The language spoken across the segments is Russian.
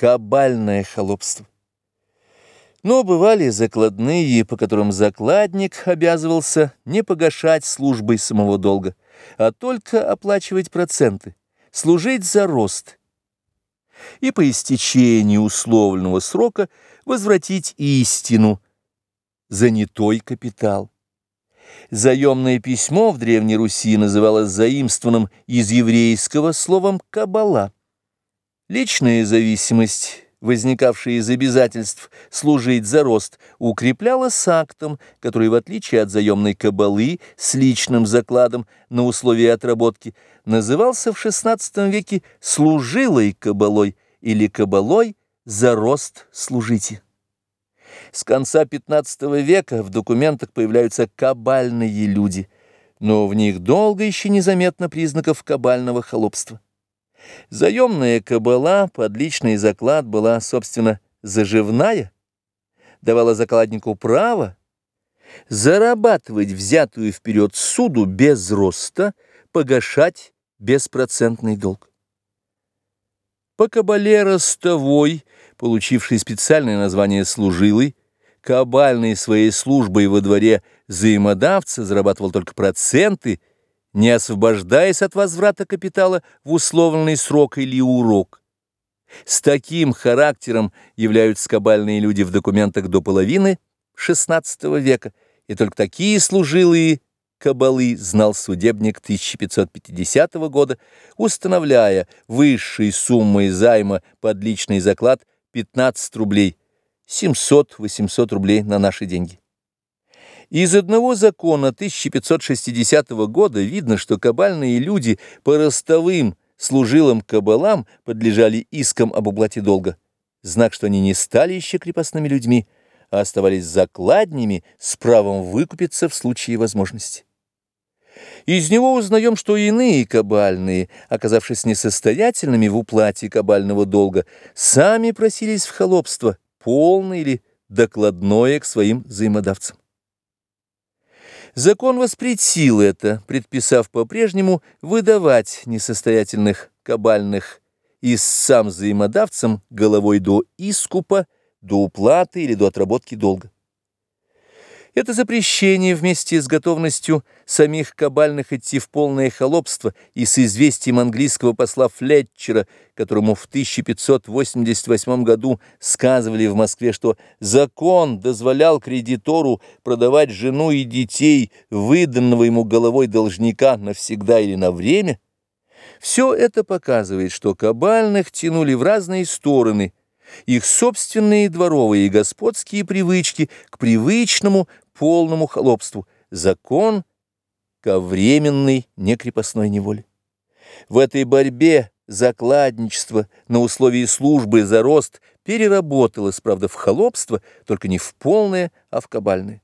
кабальное холопство. Но бывали закладные, по которым закладник обязывался не погашать службой самого долга, а только оплачивать проценты, служить за рост и по истечении условленного срока возвратить истину, занятой капитал. Заемное письмо в Древней Руси называлось заимствованным из еврейского словом «кабала». Личная зависимость возникавшая из обязательств служить за рост, укреплялась актом, который, в отличие от заемной кабалы с личным закладом на условия отработки, назывался в XVI веке служилой кабалой или кабалой за рост служите. С конца XV века в документах появляются кабальные люди, но в них долго еще незаметно признаков кабального холопства. Заемная кабала под личный заклад была, собственно, заживная, давала закладнику право зарабатывать взятую вперед суду без роста, погашать беспроцентный долг. По кабале ростовой, получивший специальное название служилый, кабальной своей службой во дворе взаимодавца зарабатывал только проценты – не освобождаясь от возврата капитала в условленный срок или урок. С таким характером являются кабальные люди в документах до половины XVI века, и только такие служилые кабалы знал судебник 1550 года, установляя высшей суммой займа под личный заклад 15 рублей, 700-800 рублей на наши деньги. Из одного закона 1560 года видно, что кабальные люди по ростовым служилым кабалам подлежали искам об уплате долга. Знак, что они не стали еще крепостными людьми, а оставались закладнями с правом выкупиться в случае возможности. Из него узнаем, что иные кабальные, оказавшись несостоятельными в уплате кабального долга, сами просились в холопство, полное или докладное к своим взаимодавцам. Закон воспретил это, предписав по-прежнему выдавать несостоятельных кабальных истцам взаимодавцам головой до искупа, до уплаты или до отработки долга. Это запрещение вместе с готовностью самих кабальных идти в полное холопство и с известием английского посла Флетчера, которому в 1588 году сказывали в Москве, что закон дозволял кредитору продавать жену и детей, выданного ему головой должника навсегда или на время, все это показывает, что кабальных тянули в разные стороны – их собственные дворовые и господские привычки к привычному полному холопству, закон ко временной некрепостной неволе. В этой борьбе закладничество на условии службы за рост переработалось, правда, в холопство, только не в полное, а в кабальное.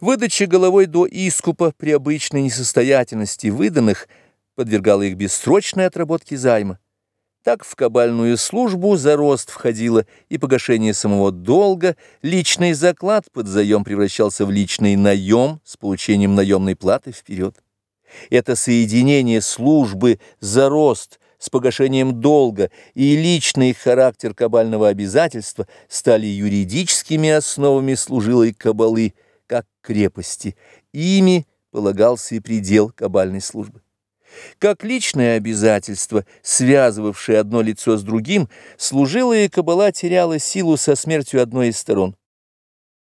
Выдача головой до искупа при обычной несостоятельности выданных подвергала их бессрочной отработке займа. Так в кабальную службу за рост входило и погашение самого долга, личный заклад под заем превращался в личный наем с получением наемной платы вперед. Это соединение службы за рост с погашением долга и личный характер кабального обязательства стали юридическими основами служилой кабалы, как крепости. Ими полагался и предел кабальной службы. Как личное обязательство, связывавшее одно лицо с другим, служилая кабала теряла силу со смертью одной из сторон.